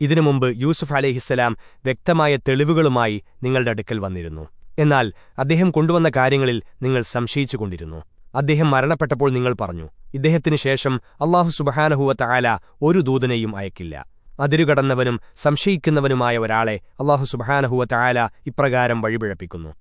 ഇതിനു മുമ്പ് യൂസുഫ് അലേഹിസ്സലാം വ്യക്തമായ തെളിവുകളുമായി നിങ്ങളുടെ അടുക്കൽ വന്നിരുന്നു. എന്നാൽ അദ്ദേഹം കൊണ്ടുവന്ന കാര്യങ്ങളിൽ നിങ്ങൾ സംശയിച്ചുകൊണ്ടിരുന്നു. അദ്ദേഹം മരണപ്പെട്ടപ്പോൾ നിങ്ങൾ പറഞ്ഞു ഇദ്ദേഹത്തിനു ശേഷം അള്ളാഹു സുബഹാനഹുവത്ത ആല ഒരു ദൂതനെയും അയക്കില്ല. അതിരുകടന്നവനും സംശയിക്കുന്നവനുമായ ഒരാളെ അള്ളാഹു സുബഹാനഹുവത്ത ആല ഇപ്രകാരം വഴിപിഴപ്പിക്കുന്നു.